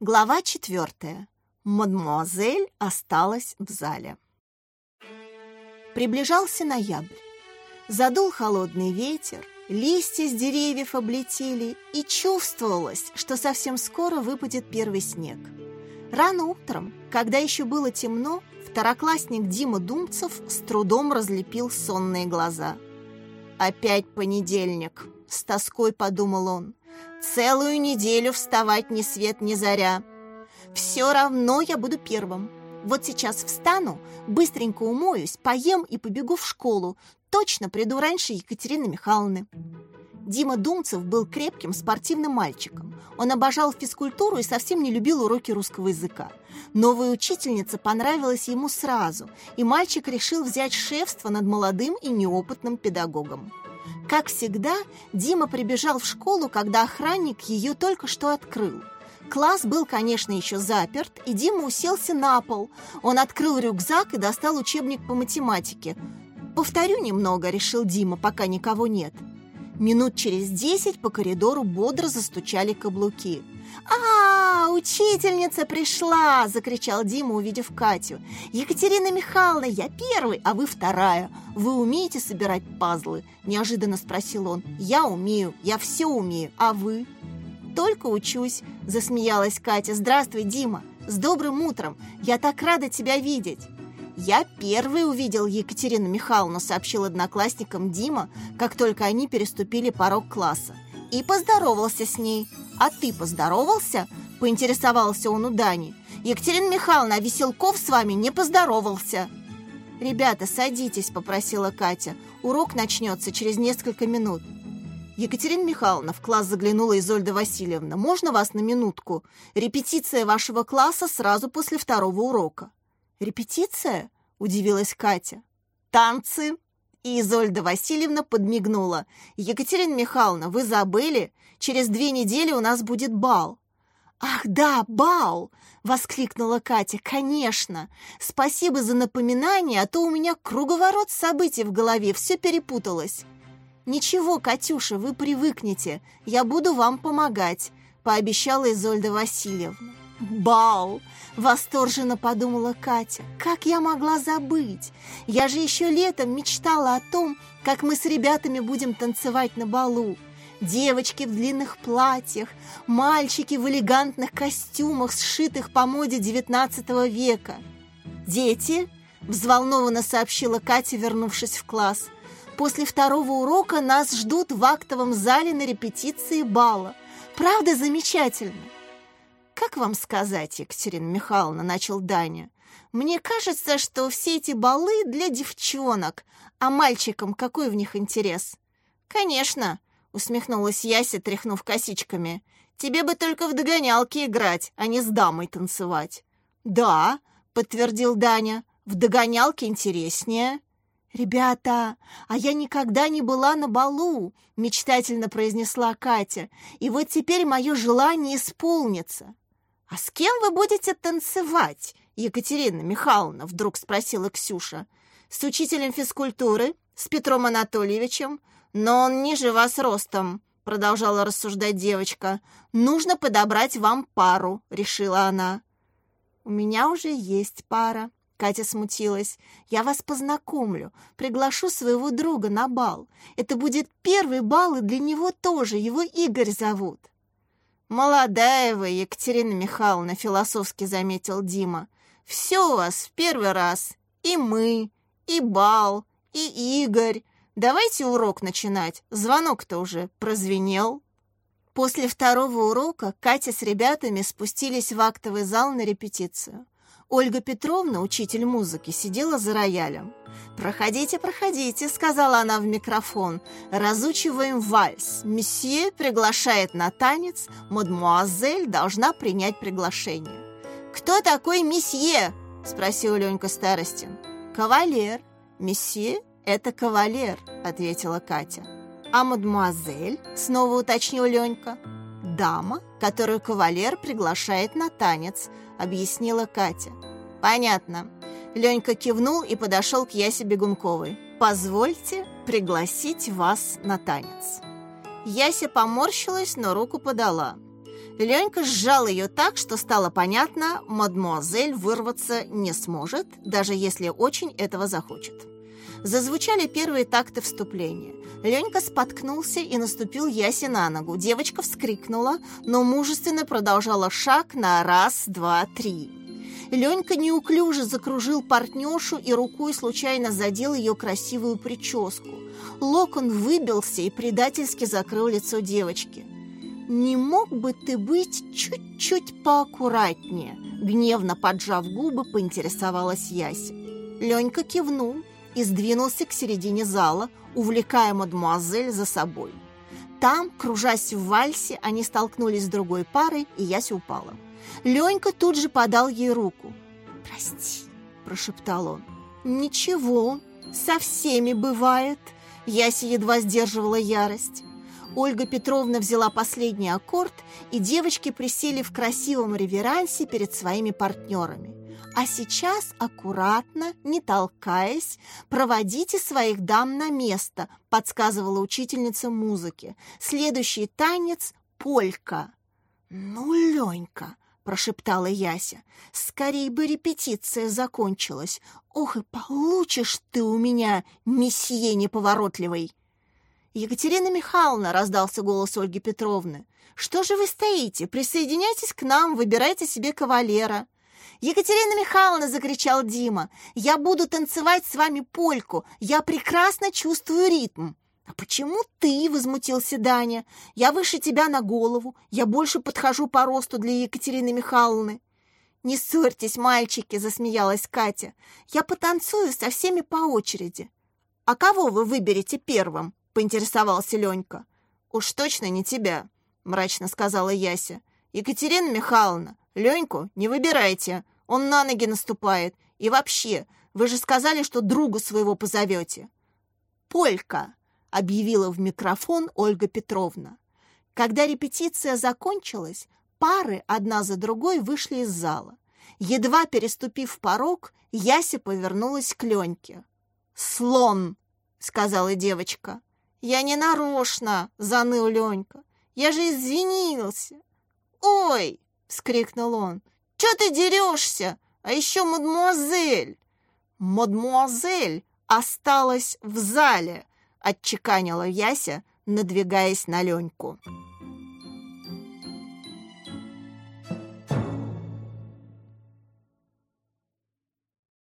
Глава четвертая. Мадемуазель осталась в зале. Приближался ноябрь. Задул холодный ветер, листья с деревьев облетели, и чувствовалось, что совсем скоро выпадет первый снег. Рано утром, когда еще было темно, второклассник Дима Думцев с трудом разлепил сонные глаза. «Опять понедельник», — с тоской подумал он. «Целую неделю вставать ни свет ни заря. Все равно я буду первым. Вот сейчас встану, быстренько умоюсь, поем и побегу в школу. Точно приду раньше Екатерины Михайловны». Дима Думцев был крепким спортивным мальчиком. Он обожал физкультуру и совсем не любил уроки русского языка. Новая учительница понравилась ему сразу, и мальчик решил взять шефство над молодым и неопытным педагогом. Как всегда, Дима прибежал в школу, когда охранник ее только что открыл. Класс был, конечно, еще заперт, и Дима уселся на пол. Он открыл рюкзак и достал учебник по математике. «Повторю немного», — решил Дима, пока никого нет. Минут через десять по коридору бодро застучали каблуки. «А, учительница пришла!» – закричал Дима, увидев Катю. «Екатерина Михайловна, я первый, а вы вторая. Вы умеете собирать пазлы?» – неожиданно спросил он. «Я умею, я все умею, а вы?» «Только учусь», – засмеялась Катя. «Здравствуй, Дима! С добрым утром! Я так рада тебя видеть!» «Я первый увидел Екатерину Михайловну», сообщил одноклассникам Дима, как только они переступили порог класса. И поздоровался с ней. «А ты поздоровался?» – поинтересовался он у Дани. «Екатерина Михайловна, а Веселков с вами не поздоровался». «Ребята, садитесь», – попросила Катя. «Урок начнется через несколько минут». «Екатерина Михайловна, в класс заглянула Изольда Васильевна. Можно вас на минутку? Репетиция вашего класса сразу после второго урока». «Репетиция?» – удивилась Катя. «Танцы!» И Изольда Васильевна подмигнула. «Екатерина Михайловна, вы забыли? Через две недели у нас будет бал». «Ах, да, бал!» — воскликнула Катя. «Конечно! Спасибо за напоминание, а то у меня круговорот событий в голове, все перепуталось». «Ничего, Катюша, вы привыкнете, я буду вам помогать», — пообещала Изольда Васильевна. «Бал!» — восторженно подумала Катя. «Как я могла забыть? Я же еще летом мечтала о том, как мы с ребятами будем танцевать на балу. Девочки в длинных платьях, мальчики в элегантных костюмах, сшитых по моде XIX века. «Дети!» — взволнованно сообщила Катя, вернувшись в класс. «После второго урока нас ждут в актовом зале на репетиции бала. Правда замечательно?» «Как вам сказать, Екатерина Михайловна?» – начал Даня. «Мне кажется, что все эти балы для девчонок, а мальчикам какой в них интерес?» «Конечно!» – усмехнулась Яся, тряхнув косичками. «Тебе бы только в догонялки играть, а не с дамой танцевать». «Да», – подтвердил Даня, – «в догонялке интереснее». «Ребята, а я никогда не была на балу», — мечтательно произнесла Катя. «И вот теперь мое желание исполнится». «А с кем вы будете танцевать, Екатерина Михайловна?» вдруг спросила Ксюша. «С учителем физкультуры, с Петром Анатольевичем, но он ниже вас ростом», продолжала рассуждать девочка. «Нужно подобрать вам пару», решила она. «У меня уже есть пара», Катя смутилась. «Я вас познакомлю, приглашу своего друга на бал. Это будет первый бал, и для него тоже, его Игорь зовут». «Молодая вы, Екатерина Михайловна», — философски заметил Дима. «Все у вас в первый раз. И мы, и бал, и Игорь. Давайте урок начинать. Звонок-то уже прозвенел». После второго урока Катя с ребятами спустились в актовый зал на репетицию. Ольга Петровна, учитель музыки, сидела за роялем. «Проходите, проходите», — сказала она в микрофон. «Разучиваем вальс. Месье приглашает на танец. Мадмуазель должна принять приглашение». «Кто такой месье?» — спросил Ленька Старостин. «Кавалер. Месье — это кавалер», — ответила Катя. «А мадмуазель?» — снова уточнил Ленька. «Дама, которую кавалер приглашает на танец», — объяснила Катя. «Понятно». Ленька кивнул и подошел к Ясе Бегунковой. «Позвольте пригласить вас на танец». Яся поморщилась, но руку подала. Ленька сжал ее так, что стало понятно, мадмуазель вырваться не сможет, даже если очень этого захочет. Зазвучали первые такты вступления. Ленька споткнулся и наступил Ясе на ногу. Девочка вскрикнула, но мужественно продолжала шаг на раз, два, три. Ленька неуклюже закружил партнершу и рукой случайно задел ее красивую прическу. Локон выбился и предательски закрыл лицо девочки. «Не мог бы ты быть чуть-чуть поаккуратнее?» Гневно поджав губы, поинтересовалась Яся. Ленька кивнул и сдвинулся к середине зала, увлекая мадемуазель за собой. Там, кружась в вальсе, они столкнулись с другой парой, и Яся упала. Ленька тут же подал ей руку. «Прости», – прошептал он. «Ничего, со всеми бывает», – Яся едва сдерживала ярость. Ольга Петровна взяла последний аккорд, и девочки присели в красивом реверансе перед своими партнерами. А сейчас аккуратно, не толкаясь, проводите своих дам на место, подсказывала учительница музыки. Следующий танец — полька. Ну, Ленька, прошептала Яся. «Скорей бы репетиция закончилась. Ох, и получишь ты у меня, месье неповоротливый!» «Екатерина Михайловна!» — раздался голос Ольги Петровны. «Что же вы стоите? Присоединяйтесь к нам, выбирайте себе кавалера!» «Екатерина Михайловна!» — закричал Дима. «Я буду танцевать с вами польку! Я прекрасно чувствую ритм!» «А почему ты?» — возмутился Даня. «Я выше тебя на голову. Я больше подхожу по росту для Екатерины Михайловны». «Не ссорьтесь, мальчики!» — засмеялась Катя. «Я потанцую со всеми по очереди». «А кого вы выберете первым?» — поинтересовался Ленька. «Уж точно не тебя», — мрачно сказала Яся. «Екатерина Михайловна, Леньку не выбирайте, он на ноги наступает. И вообще, вы же сказали, что друга своего позовете». «Полька», — объявила в микрофон Ольга Петровна. Когда репетиция закончилась, пары одна за другой вышли из зала. Едва переступив порог, Яся повернулась к Леньке. «Слон!» — сказала девочка. «Я не нарочно!» — заныл Ленька. «Я же извинился!» «Ой!» — вскрикнул он. «Чё ты дерешься? А еще мадмуазель!» «Мадмуазель осталась в зале!» — отчеканила Яся, надвигаясь на Леньку.